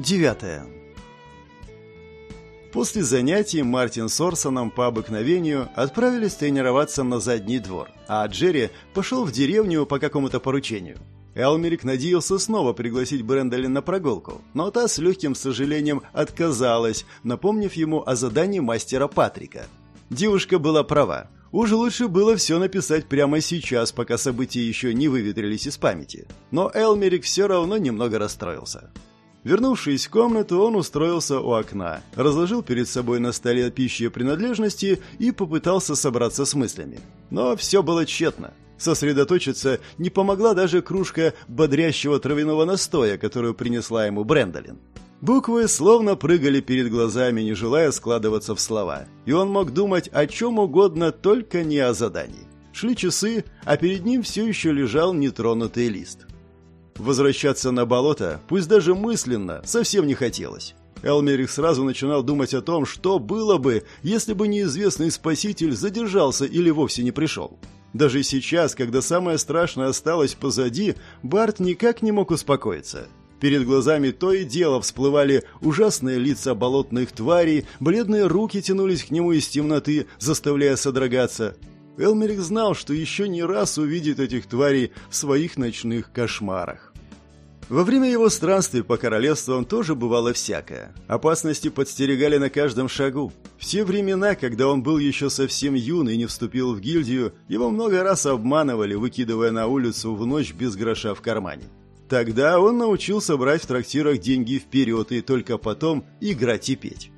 Девятое. После занятий Мартин с Орсоном по обыкновению отправились тренироваться на задний двор, а Джерри пошел в деревню по какому-то поручению. Элмерик надеялся снова пригласить Брэндолин на прогулку, но та с легким сожалением отказалась, напомнив ему о задании мастера Патрика. Девушка была права. Уж лучше было все написать прямо сейчас, пока события еще не выветрились из памяти. Но Элмерик все равно немного расстроился. Вернувшись в комнату, он устроился у окна, разложил перед собой на столе пищи и принадлежности и попытался собраться с мыслями. Но все было тщетно. Сосредоточиться не помогла даже кружка бодрящего травяного настоя, которую принесла ему Брэндолин. Буквы словно прыгали перед глазами, не желая складываться в слова, и он мог думать о чем угодно, только не о задании. Шли часы, а перед ним все еще лежал нетронутый лист. Возвращаться на болото, пусть даже мысленно, совсем не хотелось. Элмерих сразу начинал думать о том, что было бы, если бы неизвестный спаситель задержался или вовсе не пришел. Даже сейчас, когда самое страшное осталось позади, Барт никак не мог успокоиться. Перед глазами то и дело всплывали ужасные лица болотных тварей, бледные руки тянулись к нему из темноты, заставляя содрогаться. Элмерик знал, что еще не раз увидит этих тварей в своих ночных кошмарах. Во время его странствий по королевствам тоже бывало всякое. Опасности подстерегали на каждом шагу. В те времена, когда он был еще совсем юн и не вступил в гильдию, его много раз обманывали, выкидывая на улицу в ночь без гроша в кармане. Тогда он научился брать в трактирах деньги вперед и только потом играть и петь.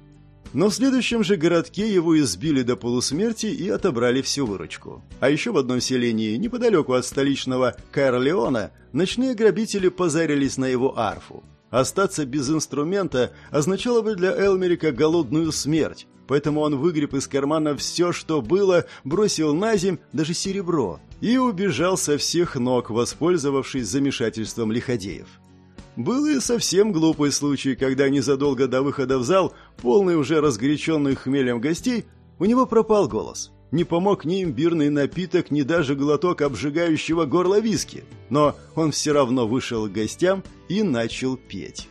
Но в следующем же городке его избили до полусмерти и отобрали всю выручку. А еще в одном селении, неподалеку от столичного Кайрлеона, ночные грабители позарились на его арфу. Остаться без инструмента означало бы для Элмерика голодную смерть, поэтому он выгреб из кармана все, что было, бросил на земь даже серебро и убежал со всех ног, воспользовавшись замешательством лиходеев. Был и совсем глупый случай, когда незадолго до выхода в зал, полный уже разгоряченных хмелем гостей, у него пропал голос. Не помог ни имбирный напиток, ни даже глоток обжигающего горло виски. Но он все равно вышел к гостям и начал петь.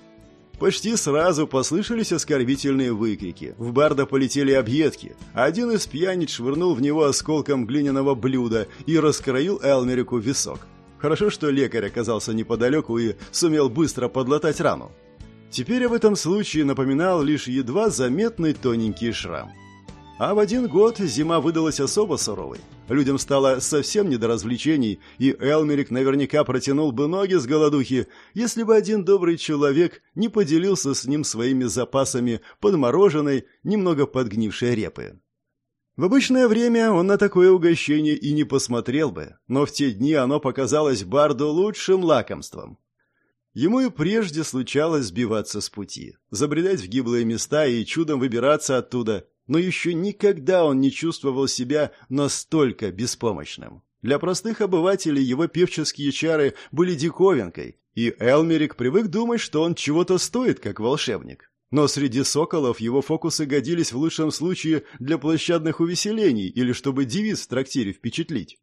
Почти сразу послышались оскорбительные выкрики. В барда полетели объедки. Один из пьяниц швырнул в него осколком глиняного блюда и раскроил Элмерику висок. Хорошо, что лекарь оказался неподалеку и сумел быстро подлатать рану. Теперь об этом случае напоминал лишь едва заметный тоненький шрам. А в один год зима выдалась особо суровой. Людям стало совсем не до развлечений, и Элмерик наверняка протянул бы ноги с голодухи, если бы один добрый человек не поделился с ним своими запасами подмороженной, немного подгнившей репы. В обычное время он на такое угощение и не посмотрел бы, но в те дни оно показалось Барду лучшим лакомством. Ему и прежде случалось сбиваться с пути, забредать в гиблые места и чудом выбираться оттуда, но еще никогда он не чувствовал себя настолько беспомощным. Для простых обывателей его певческие чары были диковинкой, и Элмерик привык думать, что он чего-то стоит, как волшебник. Но среди соколов его фокусы годились в лучшем случае для площадных увеселений или чтобы девиз в трактире впечатлить.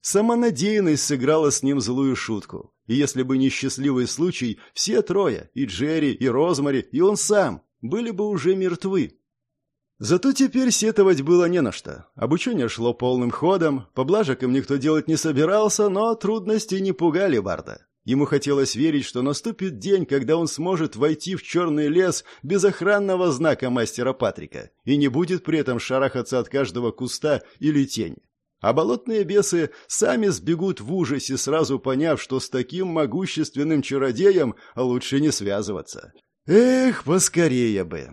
Самонадеянность сыграла с ним злую шутку. И если бы не счастливый случай, все трое, и Джерри, и Розмари, и он сам, были бы уже мертвы. Зато теперь сетовать было не на что. Обучение шло полным ходом, поблажек им никто делать не собирался, но трудности не пугали Барда. Ему хотелось верить, что наступит день, когда он сможет войти в черный лес без охранного знака мастера Патрика и не будет при этом шарахаться от каждого куста или тени. А болотные бесы сами сбегут в ужасе, сразу поняв, что с таким могущественным чародеем лучше не связываться. Эх, поскорее бы.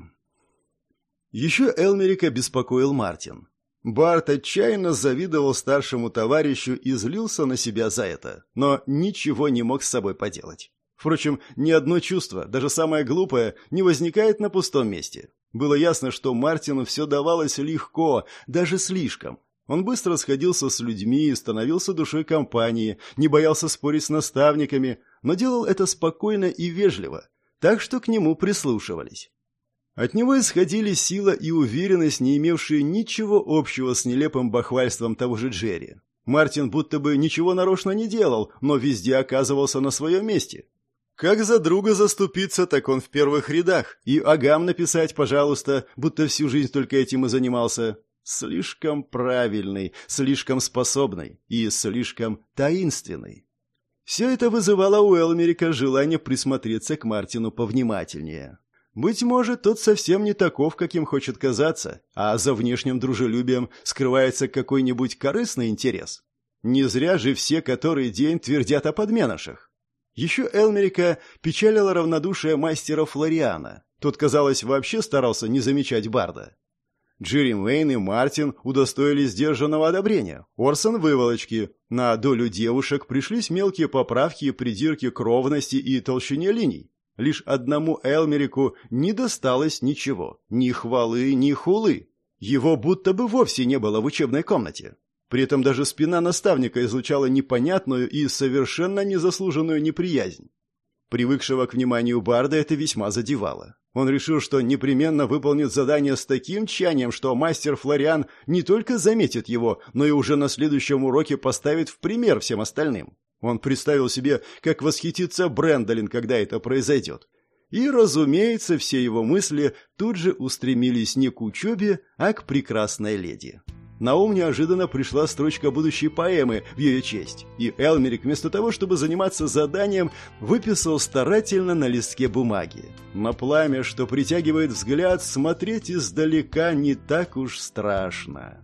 Еще Элмерика беспокоил Мартин. Барт отчаянно завидовал старшему товарищу и злился на себя за это, но ничего не мог с собой поделать. Впрочем, ни одно чувство, даже самое глупое, не возникает на пустом месте. Было ясно, что Мартину все давалось легко, даже слишком. Он быстро сходился с людьми становился душой компании, не боялся спорить с наставниками, но делал это спокойно и вежливо, так что к нему прислушивались. От него исходили сила и уверенность, не имевшие ничего общего с нелепым бахвальством того же Джерри. Мартин будто бы ничего нарочно не делал, но везде оказывался на своем месте. Как за друга заступиться, так он в первых рядах. И агам написать, пожалуйста, будто всю жизнь только этим и занимался. Слишком правильный, слишком способный и слишком таинственный. Все это вызывало у Элмерика желание присмотреться к Мартину повнимательнее. Быть может, тот совсем не таков, каким хочет казаться, а за внешним дружелюбием скрывается какой-нибудь корыстный интерес. Не зря же все который день твердят о подменышах. Еще Элмерика печалило равнодушие мастера Флориана. Тот, казалось, вообще старался не замечать Барда. Джерри Мейн и Мартин удостоились сдержанного одобрения. Орсон – выволочки. На долю девушек пришлись мелкие поправки и придирки к ровности и толщине линий. Лишь одному Элмерику не досталось ничего. Ни хвалы, ни хулы. Его будто бы вовсе не было в учебной комнате. При этом даже спина наставника излучала непонятную и совершенно незаслуженную неприязнь. Привыкшего к вниманию Барда это весьма задевало. Он решил, что непременно выполнит задание с таким тщанием, что мастер Флориан не только заметит его, но и уже на следующем уроке поставит в пример всем остальным. Он представил себе, как восхитится Брэндолин, когда это произойдет. И, разумеется, все его мысли тут же устремились не к учебе, а к прекрасной леди. На ум неожиданно пришла строчка будущей поэмы в ее честь, и Элмерик вместо того, чтобы заниматься заданием, выписал старательно на листке бумаги. На пламя, что притягивает взгляд, смотреть издалека не так уж страшно.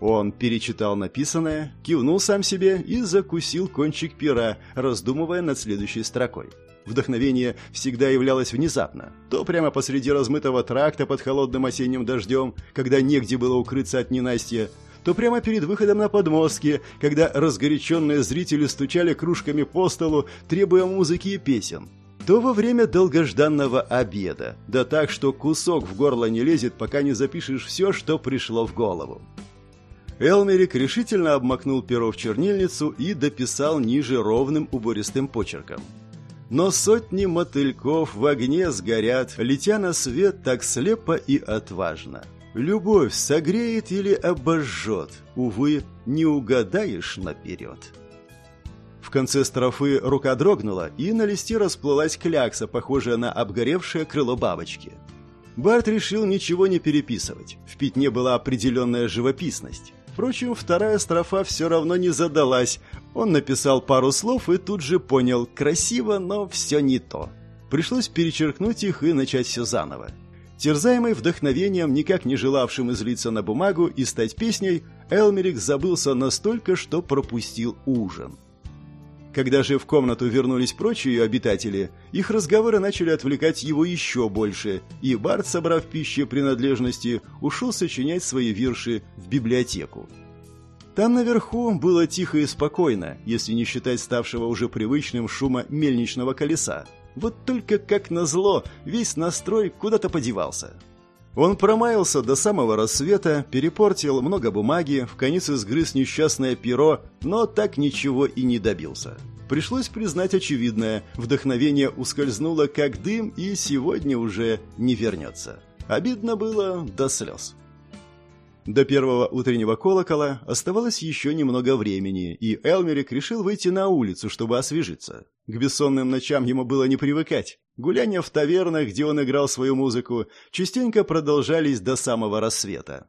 Он перечитал написанное, кивнул сам себе и закусил кончик пера, раздумывая над следующей строкой. Вдохновение всегда являлось внезапно. То прямо посреди размытого тракта под холодным осенним дождем, когда негде было укрыться от ненастья, то прямо перед выходом на подмостки, когда разгоряченные зрители стучали кружками по столу, требуя музыки и песен, то во время долгожданного обеда, да так, что кусок в горло не лезет, пока не запишешь все, что пришло в голову. Элмерик решительно обмакнул перо в чернильницу и дописал ниже ровным убористым почерком. Но сотни мотыльков в огне сгорят, летя на свет так слепо и отважно. Любовь согреет или обожжет, увы, не угадаешь наперед. В конце строфы рука дрогнула, и на листе расплылась клякса, похожая на обгоревшее крыло бабочки. Барт решил ничего не переписывать. В пятне была определенная живописность. Впрочем, вторая строфа все равно не задалась. Он написал пару слов и тут же понял – красиво, но все не то. Пришлось перечеркнуть их и начать все заново. Терзаемый вдохновением, никак не желавшим излиться на бумагу и стать песней, Элмерик забылся настолько, что пропустил ужин. Когда же в комнату вернулись прочие обитатели, их разговоры начали отвлекать его еще больше, и Барт, собрав пищи принадлежности, ушел сочинять свои вирши в библиотеку. Там наверху было тихо и спокойно, если не считать ставшего уже привычным шума мельничного колеса. Вот только, как назло, весь настрой куда-то подевался. Он промаялся до самого рассвета, перепортил много бумаги, в конец изгрыз несчастное перо, но так ничего и не добился. Пришлось признать очевидное, вдохновение ускользнуло как дым и сегодня уже не вернется. Обидно было до слез. До первого утреннего колокола оставалось еще немного времени, и Элмерик решил выйти на улицу, чтобы освежиться. К бессонным ночам ему было не привыкать. Гуляния в тавернах, где он играл свою музыку, частенько продолжались до самого рассвета.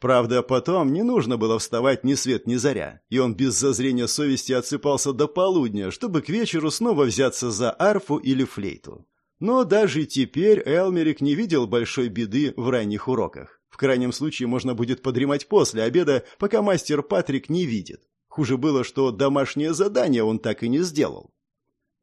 Правда, потом не нужно было вставать ни свет ни заря, и он без зазрения совести отсыпался до полудня, чтобы к вечеру снова взяться за арфу или флейту. Но даже теперь Элмерик не видел большой беды в ранних уроках. Крайнем случае можно будет подремать после обеда, пока мастер Патрик не видит. Хуже было, что домашнее задание он так и не сделал.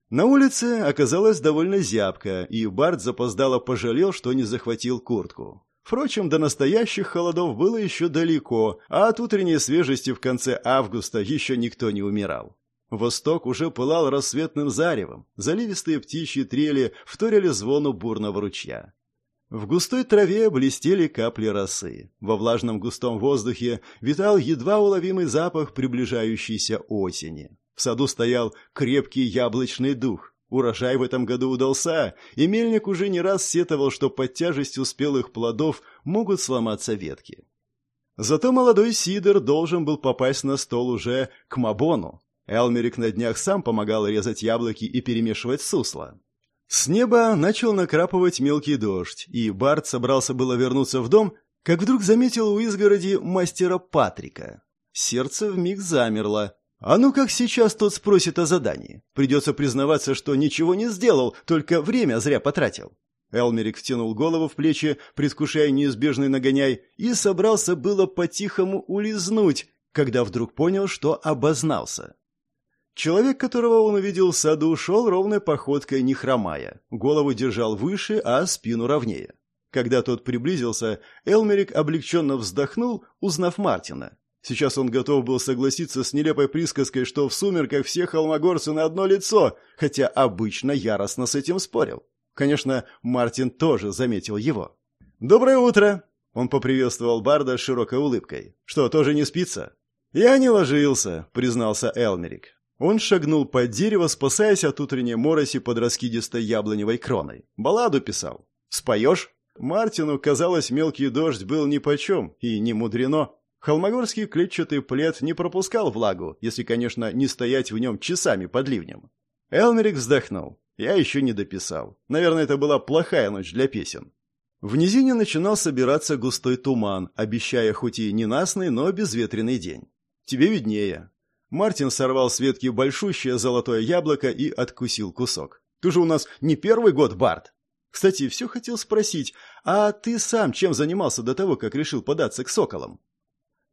На улице оказалось довольно зябко, и Барт запоздало пожалел, что не захватил куртку. Впрочем, до настоящих холодов было еще далеко, а от утренней свежести в конце августа еще никто не умирал. Восток уже пылал рассветным заревом, заливистые птичьи трели вторили звону бурного ручья. В густой траве блестели капли росы. Во влажном густом воздухе витал едва уловимый запах приближающейся осени. В саду стоял крепкий яблочный дух. Урожай в этом году удался, и мельник уже не раз сетовал, что под тяжестью спелых плодов могут сломаться ветки. Зато молодой Сидор должен был попасть на стол уже к Мабону. Элмерик на днях сам помогал резать яблоки и перемешивать сусло. С неба начал накрапывать мелкий дождь, и Барт собрался было вернуться в дом, как вдруг заметил у изгороди мастера Патрика. Сердце вмиг замерло. А ну как сейчас тот спросит о задании? Придется признаваться, что ничего не сделал, только время зря потратил. Элмерик втянул голову в плечи, предвкушая неизбежный нагоняй, и собрался было по-тихому улизнуть, когда вдруг понял, что обознался. Человек, которого он увидел в саду, шел ровной походкой, не хромая. Голову держал выше, а спину ровнее. Когда тот приблизился, Элмерик облегченно вздохнул, узнав Мартина. Сейчас он готов был согласиться с нелепой присказкой, что в сумерках все холмогорцы на одно лицо, хотя обычно яростно с этим спорил. Конечно, Мартин тоже заметил его. «Доброе утро!» Он поприветствовал Барда широкой улыбкой. «Что, тоже не спится?» «Я не ложился», — признался Элмерик. Он шагнул под дерево, спасаясь от утренней мороси под раскидистой яблоневой кроной. Балладу писал. «Споешь?» Мартину, казалось, мелкий дождь был нипочем, и не мудрено. Холмогорский клетчатый плед не пропускал влагу, если, конечно, не стоять в нем часами под ливнем. Элмерик вздохнул. Я еще не дописал. Наверное, это была плохая ночь для песен. В низине начинал собираться густой туман, обещая хоть и ненастный, но безветренный день. Тебе виднее. Мартин сорвал с ветки большущее золотое яблоко и откусил кусок. Ты же у нас не первый год, Барт. Кстати, все хотел спросить, а ты сам чем занимался до того, как решил податься к соколам?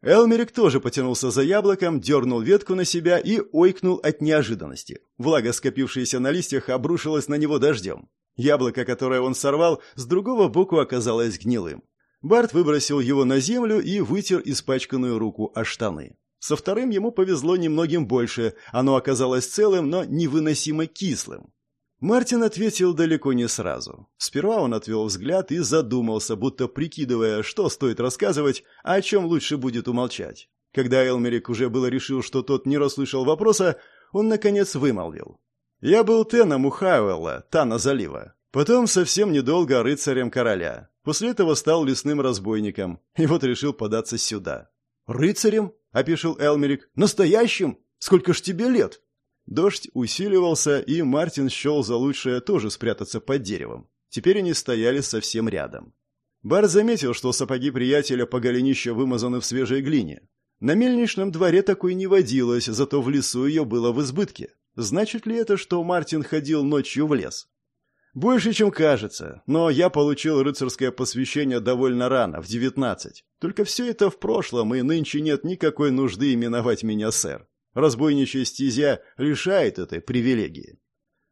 Элмерик тоже потянулся за яблоком, дернул ветку на себя и ойкнул от неожиданности. Влага, скопившаяся на листьях, обрушилась на него дождем. Яблоко, которое он сорвал, с другого боку оказалось гнилым. Барт выбросил его на землю и вытер испачканную руку о штаны. Со вторым ему повезло немногим больше, оно оказалось целым, но невыносимо кислым. Мартин ответил далеко не сразу. Сперва он отвел взгляд и задумался, будто прикидывая, что стоит рассказывать, а о чем лучше будет умолчать. Когда Элмерик уже было решил, что тот не расслышал вопроса, он, наконец, вымолвил. «Я был Теном у Хауэлла, Тана залива. Потом совсем недолго рыцарем короля. После этого стал лесным разбойником. И вот решил податься сюда». «Рыцарем?» — опишил Элмерик. «Настоящим? Сколько ж тебе лет?» Дождь усиливался, и Мартин счел за лучшее тоже спрятаться под деревом. Теперь они стояли совсем рядом. Бар заметил, что сапоги приятеля по голенищу вымазаны в свежей глине. На мельничном дворе такой не водилось, зато в лесу ее было в избытке. Значит ли это, что Мартин ходил ночью в лес? Больше, чем кажется, но я получил рыцарское посвящение довольно рано, в девятнадцать. Только все это в прошлом, и нынче нет никакой нужды именовать меня сэр. Разбойничья стезя лишает этой привилегии.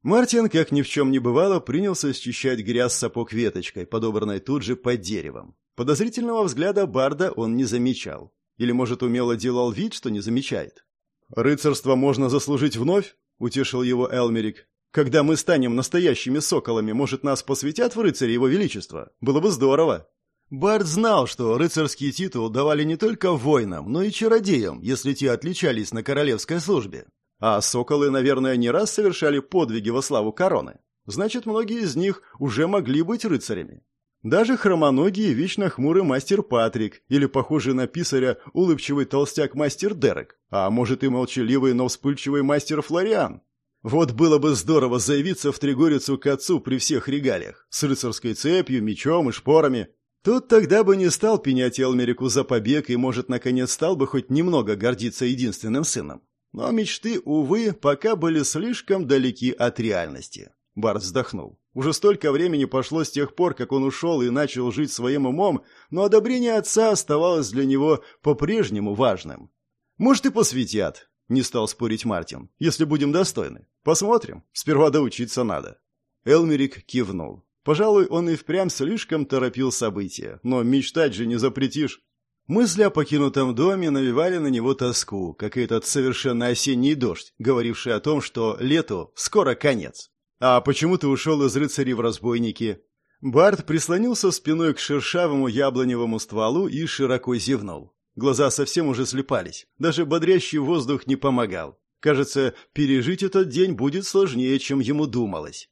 Мартин, как ни в чем не бывало, принялся счищать грязь сапог веточкой, подобранной тут же под деревом. Подозрительного взгляда Барда он не замечал. Или, может, умело делал вид, что не замечает. «Рыцарство можно заслужить вновь?» — утешил его Элмерик. «Когда мы станем настоящими соколами, может, нас посвятят в рыцаре его величества? Было бы здорово!» Барт знал, что рыцарский титул давали не только воинам, но и чародеям, если те отличались на королевской службе. А соколы, наверное, не раз совершали подвиги во славу короны. Значит, многие из них уже могли быть рыцарями. Даже хромоногий вечно хмурый мастер Патрик или похожий на писаря улыбчивый толстяк мастер Дерек, а может и молчаливый, но вспыльчивый мастер Флориан. Вот было бы здорово заявиться в Тригорицу к отцу при всех регалиях, с рыцарской цепью, мечом и шпорами, Тут тогда бы не стал пенять Элмерику за побег и, может, наконец стал бы хоть немного гордиться единственным сыном. Но мечты, увы, пока были слишком далеки от реальности. Барт вздохнул. Уже столько времени пошло с тех пор, как он ушел и начал жить своим умом, но одобрение отца оставалось для него по-прежнему важным. «Может, и посвятят», — не стал спорить Мартин, — «если будем достойны. Посмотрим. Сперва доучиться надо». Элмерик кивнул. Пожалуй, он и впрямь слишком торопил события, но мечтать же не запретишь. Мысли о покинутом доме навевали на него тоску, как и этот совершенно осенний дождь, говоривший о том, что лету скоро конец. «А почему ты ушел из рыцарей в разбойники?» Барт прислонился спиной к шершавому яблоневому стволу и широко зевнул. Глаза совсем уже слепались, даже бодрящий воздух не помогал. Кажется, пережить этот день будет сложнее, чем ему думалось.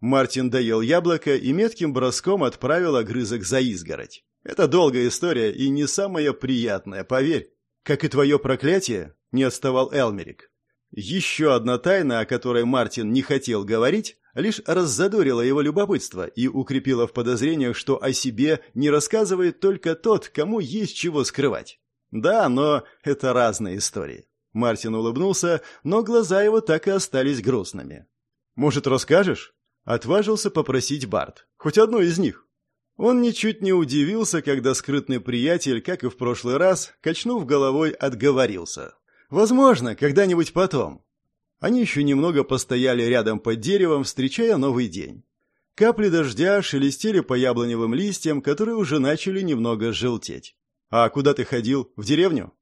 Мартин доел яблоко и метким броском отправил огрызок за изгородь. Это долгая история и не самая приятная, поверь. Как и твое проклятие, не отставал Элмерик. Еще одна тайна, о которой Мартин не хотел говорить, лишь раззадорила его любопытство и укрепила в подозрениях, что о себе не рассказывает только тот, кому есть чего скрывать. Да, но это разные истории. Мартин улыбнулся, но глаза его так и остались грустными. «Может, расскажешь?» — отважился попросить Барт. «Хоть одну из них». Он ничуть не удивился, когда скрытный приятель, как и в прошлый раз, качнув головой, отговорился. «Возможно, когда-нибудь потом». Они еще немного постояли рядом под деревом, встречая новый день. Капли дождя шелестели по яблоневым листьям, которые уже начали немного желтеть. «А куда ты ходил? В деревню?»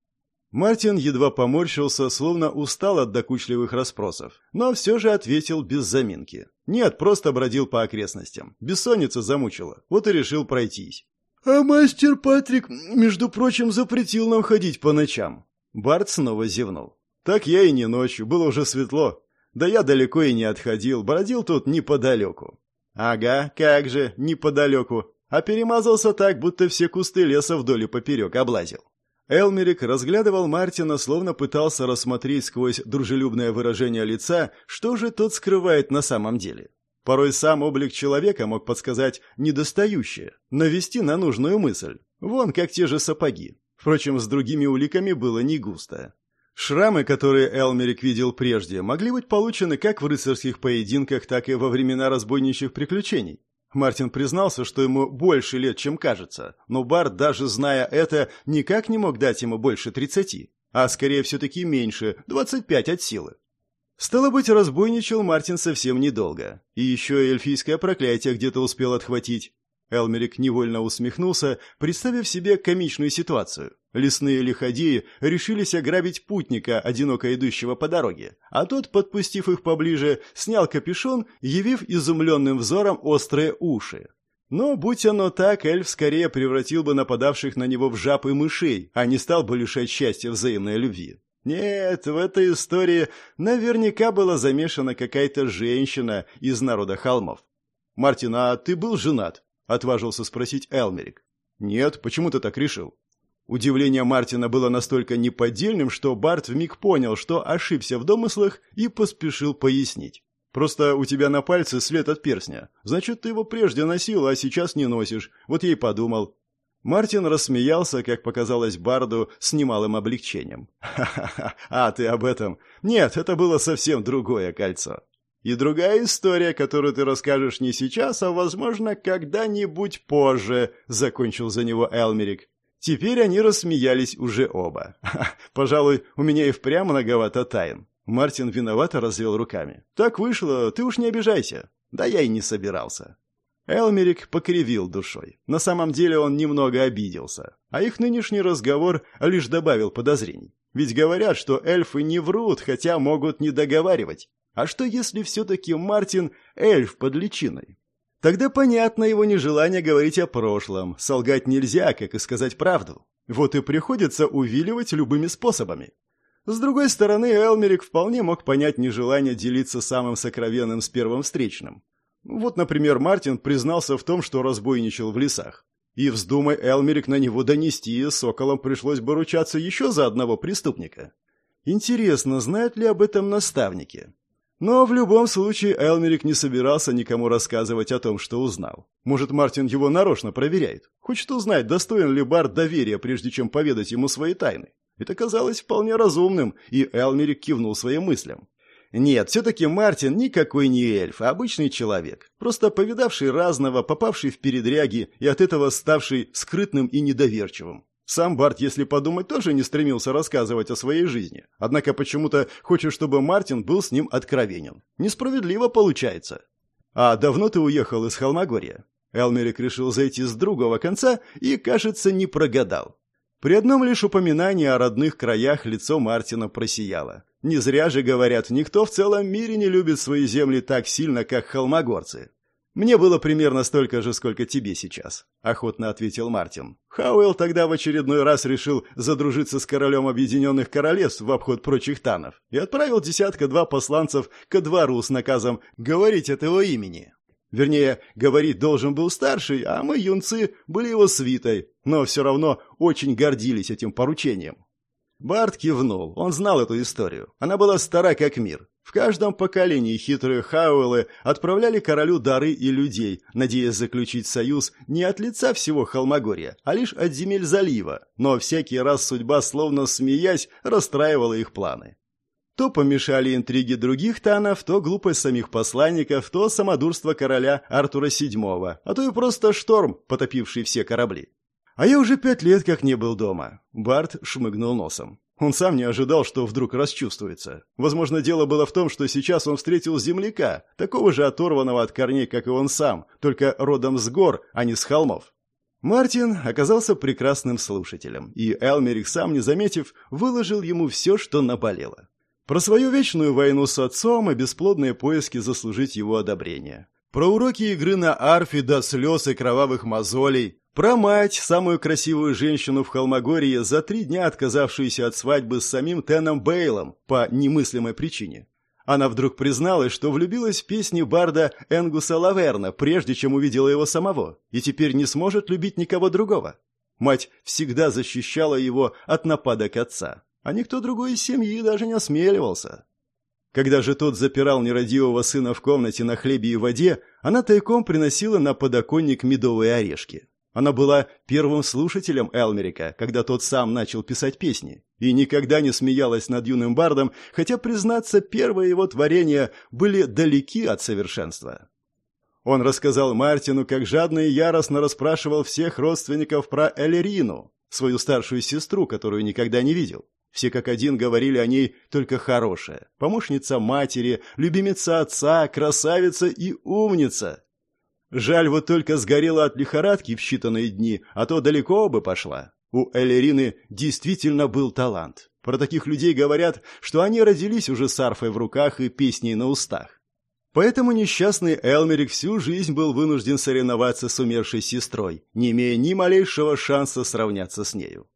Мартин едва поморщился, словно устал от докучливых расспросов, но все же ответил без заминки. «Нет, просто бродил по окрестностям. Бессонница замучила, вот и решил пройтись». «А мастер Патрик, между прочим, запретил нам ходить по ночам». Барт снова зевнул. «Так я и не ночью, было уже светло. Да я далеко и не отходил, бродил тут неподалеку». «Ага, как же, неподалеку а перемазался так, будто все кусты леса вдоль и поперек облазил. Элмерик разглядывал Мартина, словно пытался рассмотреть сквозь дружелюбное выражение лица, что же тот скрывает на самом деле. Порой сам облик человека мог подсказать недостающее, навести на нужную мысль. Вон как те же сапоги. Впрочем, с другими уликами было не густо. Шрамы, которые Элмерик видел прежде, могли быть получены как в рыцарских поединках, так и во времена разбойничьих приключений. Мартин признался, что ему больше лет, чем кажется, но Барт, даже зная это, никак не мог дать ему больше тридцати, а скорее все-таки меньше, двадцать пять от силы. Стало быть, разбойничал Мартин совсем недолго, и еще эльфийское проклятие где-то успел отхватить. Элмерик невольно усмехнулся, представив себе комичную ситуацию. Лесные лиходеи решились ограбить путника, одиноко идущего по дороге, а тот, подпустив их поближе, снял капюшон, явив изумленным взором острые уши. Но, будь оно так, эльф скорее превратил бы нападавших на него в жаб и мышей, а не стал бы лишать счастья взаимной любви. Нет, в этой истории наверняка была замешана какая-то женщина из народа холмов. «Мартин, а ты был женат?» — отважился спросить Элмерик. «Нет, почему ты так решил?» Удивление Мартина было настолько неподдельным, что Барт вмиг понял, что ошибся в домыслах и поспешил пояснить. «Просто у тебя на пальце след от перстня. Значит, ты его прежде носил, а сейчас не носишь. Вот и подумал». Мартин рассмеялся, как показалось Барду, с немалым облегчением. «Ха-ха-ха! А, ты об этом? Нет, это было совсем другое кольцо. И другая история, которую ты расскажешь не сейчас, а, возможно, когда-нибудь позже», — закончил за него Элмерик. Теперь они рассмеялись уже оба. «Пожалуй, у меня и впрямь многовато тайн». Мартин виновато развел руками. «Так вышло, ты уж не обижайся». «Да я и не собирался». Элмерик покривил душой. На самом деле он немного обиделся. А их нынешний разговор лишь добавил подозрений. Ведь говорят, что эльфы не врут, хотя могут не договаривать. А что если все-таки Мартин эльф под личиной? Тогда понятно его нежелание говорить о прошлом. Солгать нельзя, как и сказать правду. Вот и приходится увиливать любыми способами. С другой стороны, Элмерик вполне мог понять нежелание делиться самым сокровенным с первым встречным. Вот, например, Мартин признался в том, что разбойничал в лесах. И вздумай Элмерик на него донести, соколам пришлось бы ручаться еще за одного преступника. Интересно, знают ли об этом наставники? Но в любом случае Элмерик не собирался никому рассказывать о том, что узнал. Может, Мартин его нарочно проверяет. Хочет узнать, достоин ли Барт доверия, прежде чем поведать ему свои тайны. Это казалось вполне разумным, и Элмерик кивнул своим мыслям. Нет, все-таки Мартин никакой не эльф, а обычный человек, просто повидавший разного, попавший в передряги и от этого ставший скрытным и недоверчивым. Сам Барт, если подумать, тоже не стремился рассказывать о своей жизни. Однако почему-то хочет, чтобы Мартин был с ним откровенен. Несправедливо получается. А давно ты уехал из Холмогорья? Элмерик решил зайти с другого конца и, кажется, не прогадал. При одном лишь упоминании о родных краях лицо Мартина просияло. Не зря же говорят, никто в целом мире не любит свои земли так сильно, как холмогорцы. «Мне было примерно столько же, сколько тебе сейчас», — охотно ответил Мартин. Хауэлл тогда в очередной раз решил задружиться с королем Объединенных Королевств в обход прочих танов и отправил десятка-два посланцев ко двору с наказом говорить от его имени. Вернее, говорить должен был старший, а мы, юнцы, были его свитой, но все равно очень гордились этим поручением. Барт кивнул. Он знал эту историю. Она была стара как мир. В каждом поколении хитрые Хауэллы отправляли королю дары и людей, надеясь заключить союз не от лица всего Холмогорья, а лишь от земель залива. Но всякий раз судьба, словно смеясь, расстраивала их планы. То помешали интриги других танов, то глупость самих посланников, то самодурство короля Артура VII, а то и просто шторм, потопивший все корабли. А я уже пять лет как не был дома. Барт шмыгнул носом. Он сам не ожидал, что вдруг расчувствуется. Возможно, дело было в том, что сейчас он встретил земляка, такого же оторванного от корней, как и он сам, только родом с гор, а не с холмов. Мартин оказался прекрасным слушателем, и Элмерик, сам не заметив, выложил ему все, что наболело. Про свою вечную войну с отцом и бесплодные поиски заслужить его одобрение. Про уроки игры на арфе до слез и кровавых мозолей. Про мать, самую красивую женщину в Холмогории, за три дня отказавшуюся от свадьбы с самим Теном Бейлом по немыслимой причине. Она вдруг призналась, что влюбилась в песни барда Энгуса Лаверна, прежде чем увидела его самого, и теперь не сможет любить никого другого. Мать всегда защищала его от нападок отца а никто другой из семьи даже не осмеливался. Когда же тот запирал нерадивого сына в комнате на хлебе и воде, она тайком приносила на подоконник медовые орешки. Она была первым слушателем Элмерика, когда тот сам начал писать песни, и никогда не смеялась над юным бардом, хотя, признаться, первые его творения были далеки от совершенства. Он рассказал Мартину, как жадно и яростно расспрашивал всех родственников про Элерину, свою старшую сестру, которую никогда не видел. Все как один говорили о ней только хорошее. Помощница матери, любимица отца, красавица и умница. Жаль, вот только сгорела от лихорадки в считанные дни, а то далеко бы пошла. У Элерины действительно был талант. Про таких людей говорят, что они родились уже с арфой в руках и песней на устах. Поэтому несчастный Элмерик всю жизнь был вынужден соревноваться с умершей сестрой, не имея ни малейшего шанса сравняться с нею.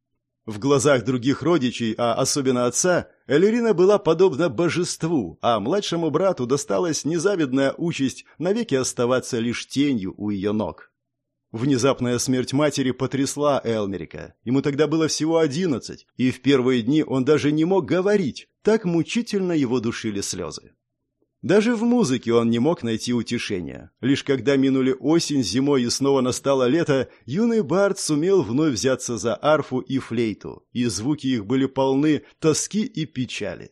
В глазах других родичей, а особенно отца, Элерина была подобна божеству, а младшему брату досталась незавидная участь навеки оставаться лишь тенью у ее ног. Внезапная смерть матери потрясла Элмерика. Ему тогда было всего одиннадцать, и в первые дни он даже не мог говорить, так мучительно его душили слезы. Даже в музыке он не мог найти утешения. Лишь когда минули осень, зимой и снова настало лето, юный Барт сумел вновь взяться за арфу и флейту, и звуки их были полны тоски и печали.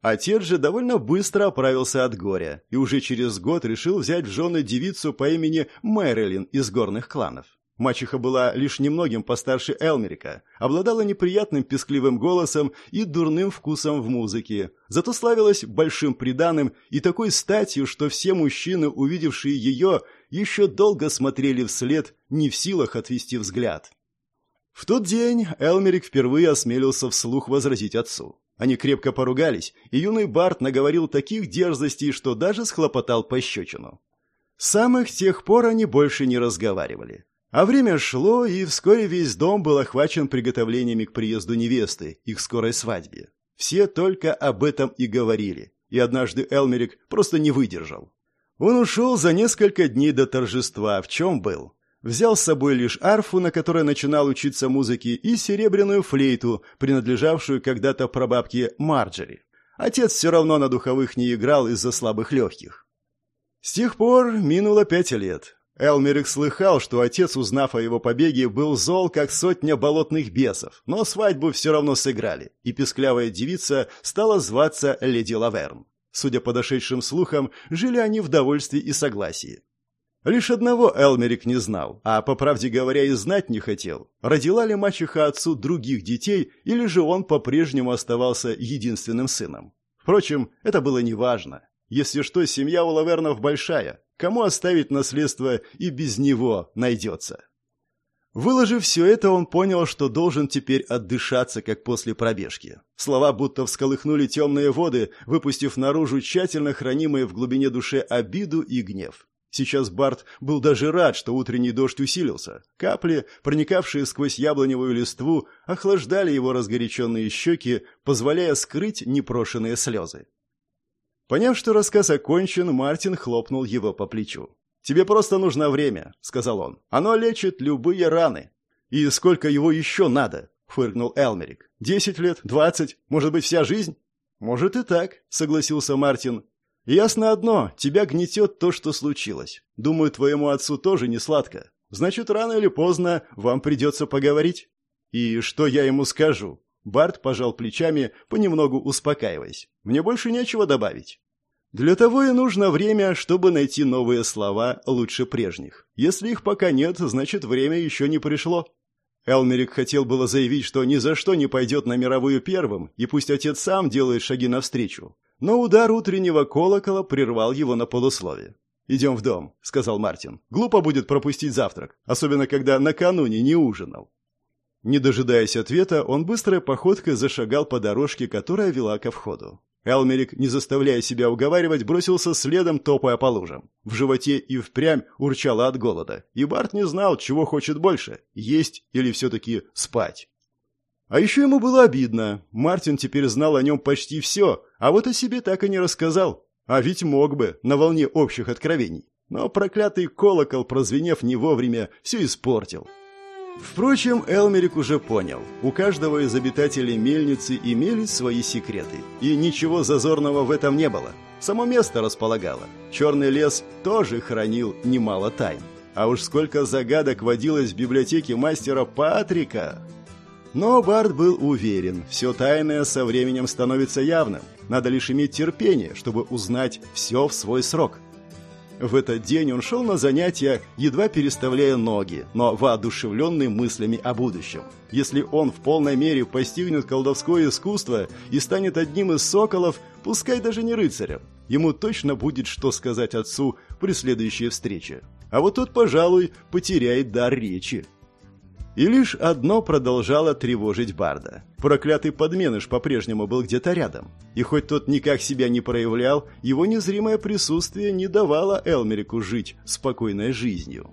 Отец же довольно быстро оправился от горя и уже через год решил взять в жены девицу по имени Мэрилин из горных кланов. Мачеха была лишь немногим постарше Элмерика, обладала неприятным пескливым голосом и дурным вкусом в музыке, зато славилась большим приданым и такой статью, что все мужчины, увидевшие ее, еще долго смотрели вслед, не в силах отвести взгляд. В тот день Элмерик впервые осмелился вслух возразить отцу. Они крепко поругались, и юный Барт наговорил таких дерзостей, что даже схлопотал пощечину. Самых тех пор они больше не разговаривали. А время шло, и вскоре весь дом был охвачен приготовлениями к приезду невесты, их скорой свадьбе. Все только об этом и говорили, и однажды Элмерик просто не выдержал. Он ушел за несколько дней до торжества, в чем был. Взял с собой лишь арфу, на которой начинал учиться музыке, и серебряную флейту, принадлежавшую когда-то прабабке Марджери. Отец все равно на духовых не играл из-за слабых легких. С тех пор минуло пять лет. Элмерик слыхал, что отец, узнав о его побеге, был зол, как сотня болотных бесов, но свадьбу все равно сыграли, и песклявая девица стала зваться Леди Лаверн. Судя по дошедшим слухам, жили они в довольстве и согласии. Лишь одного Элмерик не знал, а, по правде говоря, и знать не хотел. Родила ли мачеха отцу других детей, или же он по-прежнему оставался единственным сыном. Впрочем, это было неважно. Если что, семья у Лавернов большая, Кому оставить наследство и без него найдется. Выложив все это, он понял, что должен теперь отдышаться, как после пробежки. Слова будто всколыхнули темные воды, выпустив наружу тщательно хранимые в глубине души обиду и гнев. Сейчас Барт был даже рад, что утренний дождь усилился. Капли, проникавшие сквозь яблоневую листву, охлаждали его разгоряченные щеки, позволяя скрыть непрошенные слезы. Поняв, что рассказ окончен, Мартин хлопнул его по плечу. «Тебе просто нужно время», — сказал он. «Оно лечит любые раны». «И сколько его еще надо?» фыркнул Элмерик. «Десять лет? Двадцать? Может быть, вся жизнь?» «Может и так», — согласился Мартин. «Ясно одно, тебя гнетет то, что случилось. Думаю, твоему отцу тоже не сладко. Значит, рано или поздно вам придется поговорить». «И что я ему скажу?» Барт пожал плечами, понемногу успокаиваясь. «Мне больше нечего добавить». Для того и нужно время, чтобы найти новые слова лучше прежних. Если их пока нет, значит, время еще не пришло. Элмерик хотел было заявить, что ни за что не пойдет на мировую первым, и пусть отец сам делает шаги навстречу. Но удар утреннего колокола прервал его на полуслове. «Идем в дом», — сказал Мартин. «Глупо будет пропустить завтрак, особенно когда накануне не ужинал». Не дожидаясь ответа, он быстрой походкой зашагал по дорожке, которая вела ко входу. Элмерик, не заставляя себя уговаривать, бросился следом, топая по лужам. В животе и впрямь урчало от голода, и Барт не знал, чего хочет больше – есть или все-таки спать. А еще ему было обидно. Мартин теперь знал о нем почти все, а вот о себе так и не рассказал. А ведь мог бы, на волне общих откровений. Но проклятый колокол, прозвенев не вовремя, все испортил. Впрочем, Элмерик уже понял, у каждого из обитателей мельницы имелись свои секреты, и ничего зазорного в этом не было. Само место располагало. Черный лес тоже хранил немало тайн. А уж сколько загадок водилось в библиотеке мастера Патрика! Но Барт был уверен, все тайное со временем становится явным. Надо лишь иметь терпение, чтобы узнать все в свой срок. В этот день он шел на занятия, едва переставляя ноги, но воодушевленный мыслями о будущем. Если он в полной мере постигнет колдовское искусство и станет одним из соколов, пускай даже не рыцарем, ему точно будет что сказать отцу при следующей встрече. А вот тот, пожалуй, потеряет дар речи. И лишь одно продолжало тревожить Барда. Проклятый подменыш по-прежнему был где-то рядом. И хоть тот никак себя не проявлял, его незримое присутствие не давало Элмерику жить спокойной жизнью.